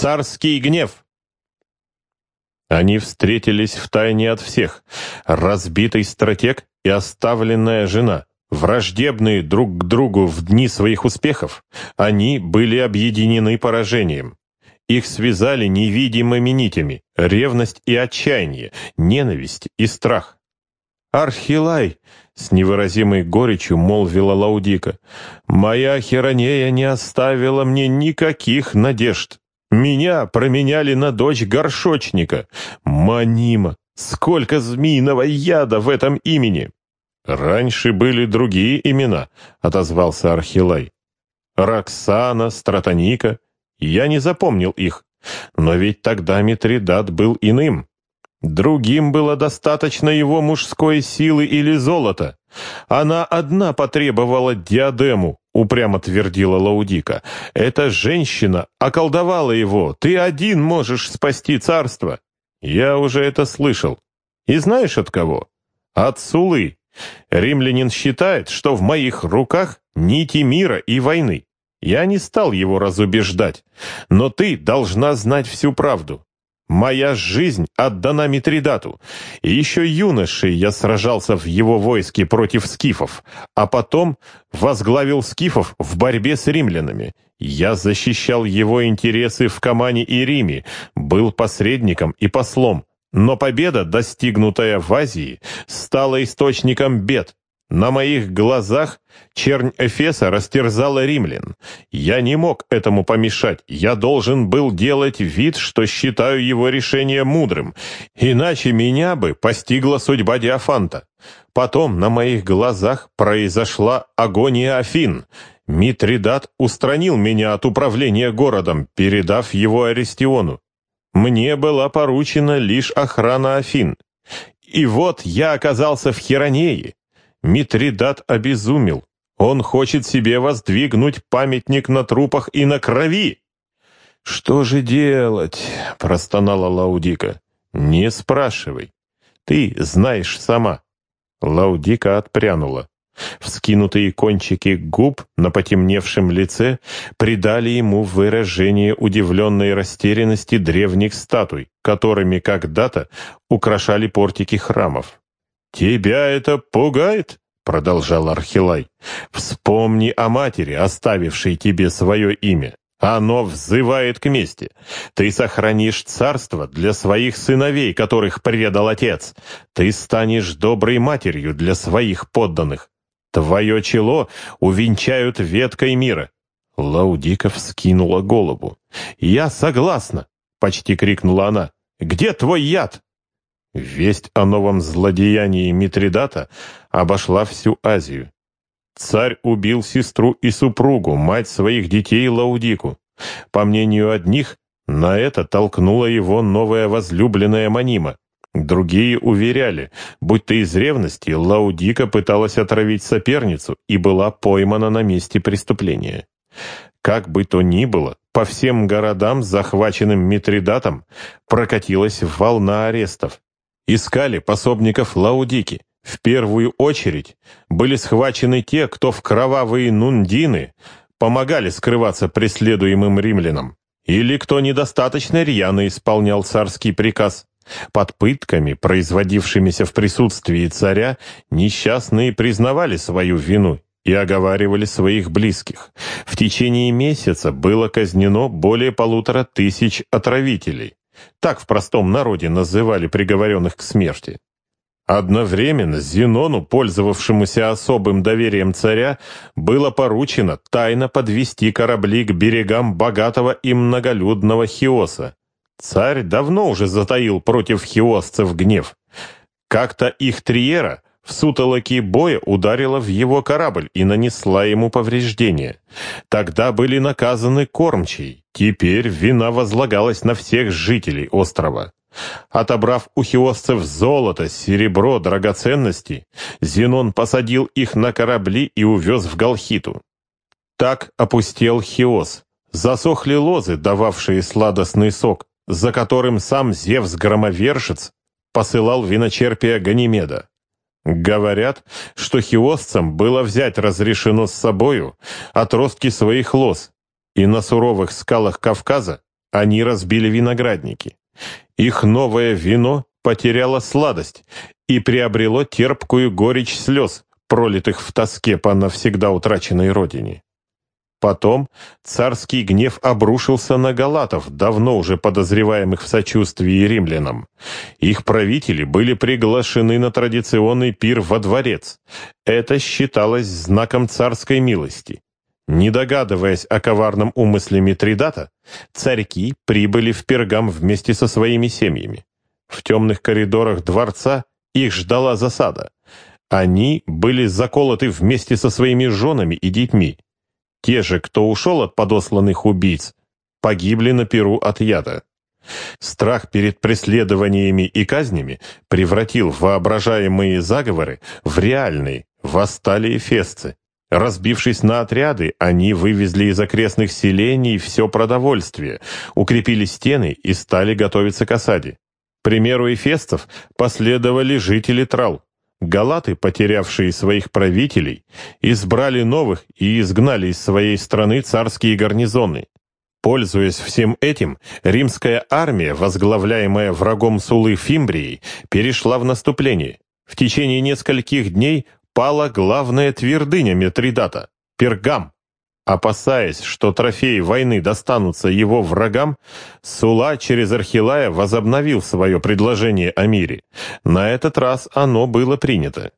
Царский гнев!» Они встретились втайне от всех. Разбитый стратег и оставленная жена. Враждебные друг к другу в дни своих успехов, они были объединены поражением. Их связали невидимыми нитями, ревность и отчаяние, ненависть и страх. «Архилай!» — с невыразимой горечью молвила Лаудика. «Моя Херонея не оставила мне никаких надежд. Меня променяли на дочь горшочника. Манима! Сколько змеиного яда в этом имени!» «Раньше были другие имена», — отозвался Архилай. «Роксана, Стратоника. Я не запомнил их. Но ведь тогда Митридат был иным. Другим было достаточно его мужской силы или золота. Она одна потребовала диадему, упрямо твердила Лаудика. Эта женщина околдовала его. Ты один можешь спасти царство. Я уже это слышал. И знаешь от кого? От Сулы. Римлянин считает, что в моих руках нити мира и войны. Я не стал его разубеждать, но ты должна знать всю правду. Моя жизнь отдана Митридату. Еще юношей я сражался в его войске против скифов, а потом возглавил скифов в борьбе с римлянами. Я защищал его интересы в Камане и Риме, был посредником и послом. Но победа, достигнутая в Азии, стала источником бед, на моих глазах чернь Эфеса растерзала римлян. Я не мог этому помешать. Я должен был делать вид, что считаю его решение мудрым. Иначе меня бы постигла судьба Диофанта. Потом на моих глазах произошла агония Афин. Митридат устранил меня от управления городом, передав его Аристиону. Мне была поручена лишь охрана Афин. И вот я оказался в Херонее. Митридат обезумел. Он хочет себе воздвигнуть памятник на трупах и на крови. «Что же делать?» — простонала Лаудика. «Не спрашивай. Ты знаешь сама». Лаудика отпрянула. Вскинутые кончики губ на потемневшем лице придали ему выражение удивленной растерянности древних статуй, которыми когда-то украшали портики храмов. «Тебя это пугает?» — продолжал Архилай. «Вспомни о матери, оставившей тебе свое имя. Оно взывает к мести. Ты сохранишь царство для своих сыновей, которых предал отец. Ты станешь доброй матерью для своих подданных. Твое чело увенчают веткой мира». Лаудиков скинула голову. «Я согласна!» — почти крикнула она. «Где твой яд?» Весть о новом злодеянии Митридата обошла всю Азию. Царь убил сестру и супругу, мать своих детей Лаудику. По мнению одних, на это толкнула его новая возлюбленная Манима. Другие уверяли, будто из ревности Лаудика пыталась отравить соперницу и была поймана на месте преступления. Как бы то ни было, по всем городам, захваченным Митридатом, прокатилась волна арестов. Искали пособников Лаудики. В первую очередь были схвачены те, кто в кровавые нундины помогали скрываться преследуемым римлянам, или кто недостаточно рьяно исполнял царский приказ. Под пытками, производившимися в присутствии царя, несчастные признавали свою вину и оговаривали своих близких. В течение месяца было казнено более полутора тысяч отравителей. Так в простом народе называли приговоренных к смерти. Одновременно Зенону, пользовавшемуся особым доверием царя, было поручено тайно подвести корабли к берегам богатого и многолюдного Хиоса. Царь давно уже затаил против хиосцев гнев. Как-то их триера в сутолоке боя ударила в его корабль и нанесла ему повреждения. Тогда были наказаны кормчий. Теперь вина возлагалась на всех жителей острова. Отобрав у хиосцев золото, серебро, драгоценности, Зенон посадил их на корабли и увез в Галхиту. Так опустел Хиос. Засохли лозы, дававшие сладостный сок, за которым сам Зевс-громовержец посылал виночерпия Ганимеда. Говорят, что хиосцам было взять разрешено с собою отростки своих лоз, и на суровых скалах Кавказа они разбили виноградники. Их новое вино потеряло сладость и приобрело терпкую горечь слез, пролитых в тоске по навсегда утраченной родине. Потом царский гнев обрушился на галатов, давно уже подозреваемых в сочувствии римлянам. Их правители были приглашены на традиционный пир во дворец. Это считалось знаком царской милости. Не догадываясь о коварном умысле Митридата, царьки прибыли в Пергам вместе со своими семьями. В темных коридорах дворца их ждала засада. Они были заколоты вместе со своими женами и детьми. Те же, кто ушел от подосланных убийц, погибли на перу от яда. Страх перед преследованиями и казнями превратил воображаемые заговоры в реальные, восстали эфесцы. Разбившись на отряды, они вывезли из окрестных селений все продовольствие, укрепили стены и стали готовиться к осаде. примеру эфесцев последовали жители Трал. Галаты, потерявшие своих правителей, избрали новых и изгнали из своей страны царские гарнизоны. Пользуясь всем этим, римская армия, возглавляемая врагом Сулы Фимбрией, перешла в наступление. В течение нескольких дней пала главная твердыня Митридата – Пергам. Опасаясь, что трофеи войны достанутся его врагам, Сула через Архилая возобновил свое предложение о мире. На этот раз оно было принято.